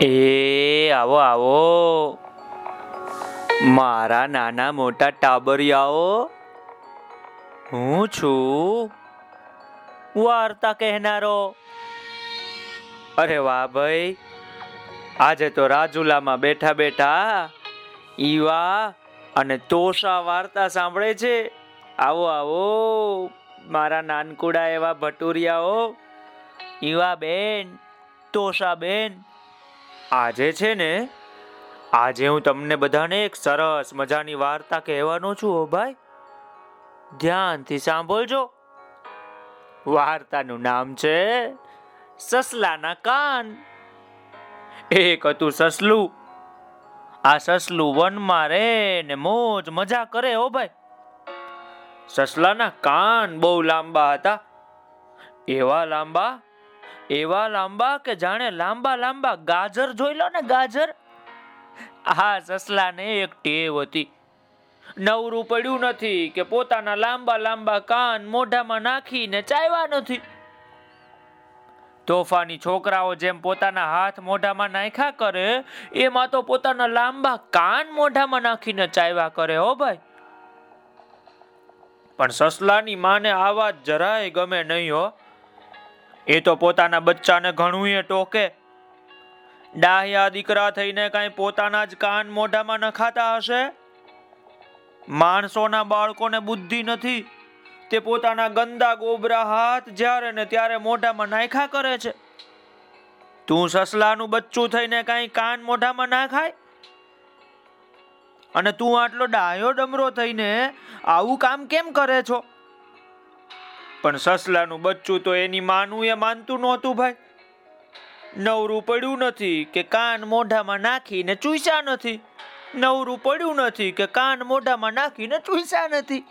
એ, આવો આવો. મારા નાના મોટા ટાબરિયાઓ, હું છું વાર્તા કહેનારો. અરે વાહ ભાઈ, આજે તો રાજુલામાં બેઠા બેઠા ઈવા અને તોષા વાર્તા સાંભળે છે. આવો આવો. મારા નાનકુડા એવા ભટુરિયાઓ ઈવા બેન તોષા બેન આજે છે ને, આજે હું તમને બધાને એક સરસ મજાની વાર્તા કહેવાનો છું હો ભાઈ. ધ્યાનથી સાંભળજો. વાર્તાનું નામ છે સસલાના કાન. એક હતું સસલું. આ સસલું વનમાં રે ને મોજ મજા કરે ઓ ભાઈ. સસલાના કાન બહુ લાંબા હતા. એવા લાંબા એવા લાંબા કે જાણે લાંબા લાંબા ગાજર જોઈ લો ને ગાજર? આ સસલાને એક ટેવ હતી. નવરું પડ્યું નથી કે પોતાના લાંબા લાંબા કાન મોઢામાં નાખીને ચાવ્યા નથી. તોફાની છોકરાઓ જેમ પોતાના હાથ મોઢામાં નાખ્યા કરે, એમાં તો પોતાના લાંબા કાન મોઢામાં નાખીને ચાવ્યા કરે હો ભાઈ. પણ સસલાની માને આ વાત જરાય ગમે નહીં હો. એ તો પોતાના બચ્ચાને ઘણું ટોકે. ડાહ્યા દીકરા થઈને કાંઈ પોતાના જ કાન મોઢામાં નખાતા હશે? માણસોના બાળકોને બુદ્ધિ નથી. તે પોતાના ગંદા ગોબરા હાથ જ્યારે ને ત્યારે મોઢામાં નાખ્યા કરે છે. તું સસલાનું બચ્ચું થઈને કાંઈ કાન મોઢામાં ના ખાય અને તું આટલો ડાયો ડમરો થઈને આવું કામ કેમ કરે છો? પણ સસલાનું બચ્ચું તો એની માનું એ માનતું નહોતું ભાઈ. નવરું પડ્યું નથી કે કાન મોઢામાં નાખીને ચૂસ્યા નથી. નવરું પડ્યું નથી કે કાન મોઢામાં નાખીને ચૂસ્યા નથી.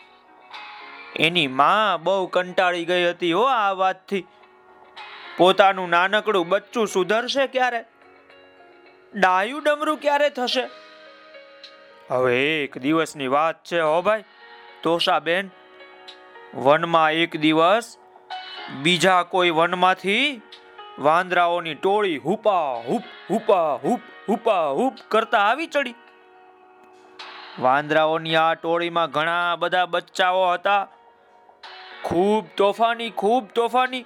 એની માં બહુ કંટાળી ગઈ હતી હો આ વાતથી. પોતાનું નાનકડું બચ્ચું સુધરશે ક્યારે? ડાયું ડમરું ક્યારે થશે? હવે એક દિવસની વાત છે હો ભાઈ. તોષાબેન વનમાં એક દિવસ બીજા કોઈ વનમાંથી વાંદરાઓની ટોળી હુપા હુપ હુપા હુપ હુપા હુપ કરતા આવી ચડી. વાંદરાઓની આ ટોળીમાં ઘણા બધા બચ્ચાઓ હતા. ખૂબ તોફાની ખૂબ તોફાની.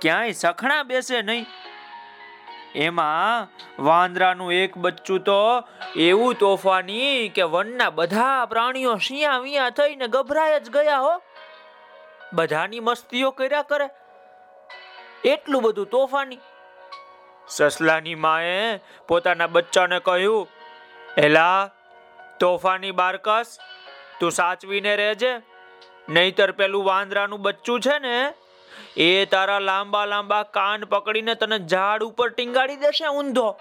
ક્યાંય સખણા બેસે નહીં. એમાં વાંદરાનું એક બચ્ચું તો એવું તોફાની કે વનના બધા પ્રાણીઓ શિયા વિયા થઈને ગભરાય જ ગયા હો. બધાની મસ્તીઓ કર્યા કરે. એટલું બધું તોફાની. સસલાની માએ પોતાના બચ્ચાને કહ્યું, એલા, તોફાની બારકસ, તું સાચવીને રહેજે. નહીતર પેલું વાંદરાનું બચ્ચું છે ને, એ તારા લાંબા લાંબા કાન પકડીને તને ઝાડ ઉપર ટીંગાડી દેશે ઊંધો.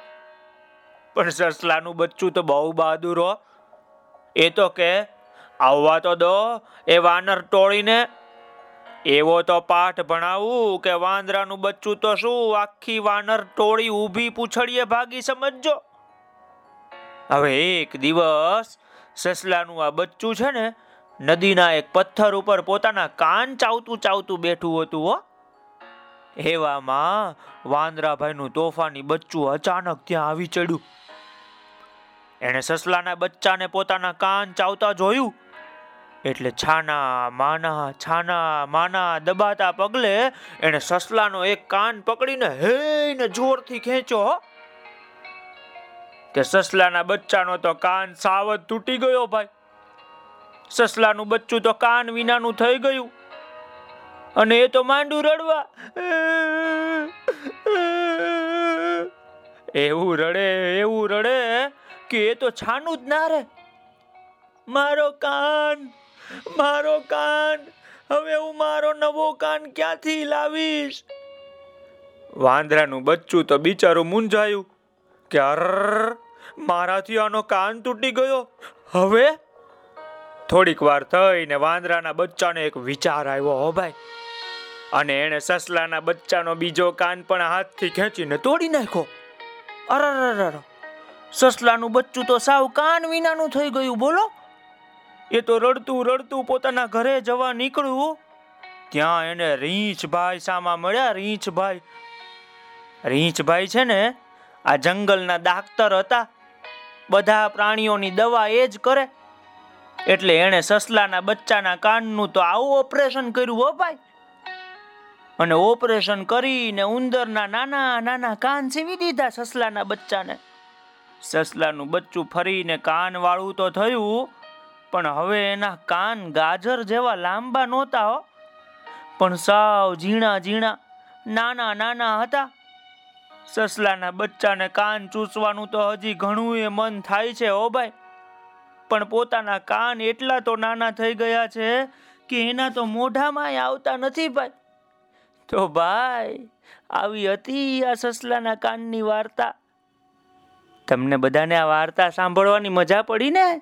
પણ સસલાનું બચ્ચું તો બહુ બહાદુર હો. એ તો કે, આવવા તો દો, એ વાનર ટોળીને એવો તો પાઠ ભણાવું કે વાંદરાનું બચ્ચું તો શું? આખી વાનર ટોળી ઊભી પૂછડીએ ભાગી સમજજો. હવે એક દિવસ સસલાનું આ બચ્ચું છે ને, નદીના એક પથ્થર ઉપર પોતાના કાન ચાવતું ચાવતું બેઠું હતું હો. એવામાં વાંદરાભાઈનું તોફાની બચ્ચું અચાનક ત્યાં આવી ચડ્યું. એણે સસલાના બચ્ચાને પોતાના કાન ચાવતા જોયું. એટલે છાના માના છાના માના દબાતા પગલે એને સસલાનો એક કાન પકડીને હેને જોરથી ખેંચો કે સસલાના બચ્ચાનો તો કાન સાવત તૂટી ગયો ભાઈ. સસલાનું બચ્ચું તો કાન વિનાનું થઈ ગયું. અને એ તો માંડું રડવા. એવું રડે એવું રડે, કે એ તો છાનું જ ના રે મારો કાન મારો કાન, હવે હું મારો નવો કાન ક્યાંથી લાવીશ? વાંદરાનું બચ્ચું તો બિચારું મૂંઝાયું કે અર મારાથી આનો કાન તૂટી ગયો. હવે? થોડીક વાર થઈને વાંદરાના બચ્ચાને એક વિચાર આવ્યો, હો ભાઈ. અને એણે સસલાના બચ્ચાનો બીજો કાન પણ હાથથી ખેંચીને તોડી નાખ્યો. અરર સસલાનું બચ્ચું તો સાવ કાન વિનાનું થઈ ગયું, બોલો. એ તો રડતું રડતું પોતાના ઘરે જવા નીકળ્યું. ત્યાં એને રીંછભાઈ સામા મળ્યા. રીંછભાઈ રીંછભાઈ છે ને, આ જંગલના ડાક્ટર હતા. બધા પ્રાણીઓની દવા એ જ કરે. એટલે એણે સસલાના બચ્ચાના કાનનું તો આવું ઓપરેશન કર્યું હો ભાઈ. અને ઓપરેશન કરીને ઉંદરના નાના નાના કાન સીવી દીધા સસલાના બચ્ચાને. સસલાનું બચ્ચું ફરીને કાન વાળું તો થયું. પણ હવે એના કાન ગાજર જેવા લાંબા નહોતા હો. પણ સાવ ઝીણા ઝીણા, નાના નાના હતા. સસલાના બચ્ચાને કાન ચૂસવાનું તો હજી ઘણું એ મન થાય છે હો ભાઈ. પણ પોતાના કાન એટલા તો નાના થઈ ગયા છે કે એના તો મોઢામાં આવતા નથી ભાઈ. તો ભાઈ, આવી હતી આ સસલાના કાનની વાર્તા? તમને બધાને આ વાર્તા સાંભળવાની મજા પડી ને?